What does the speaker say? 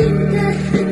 You.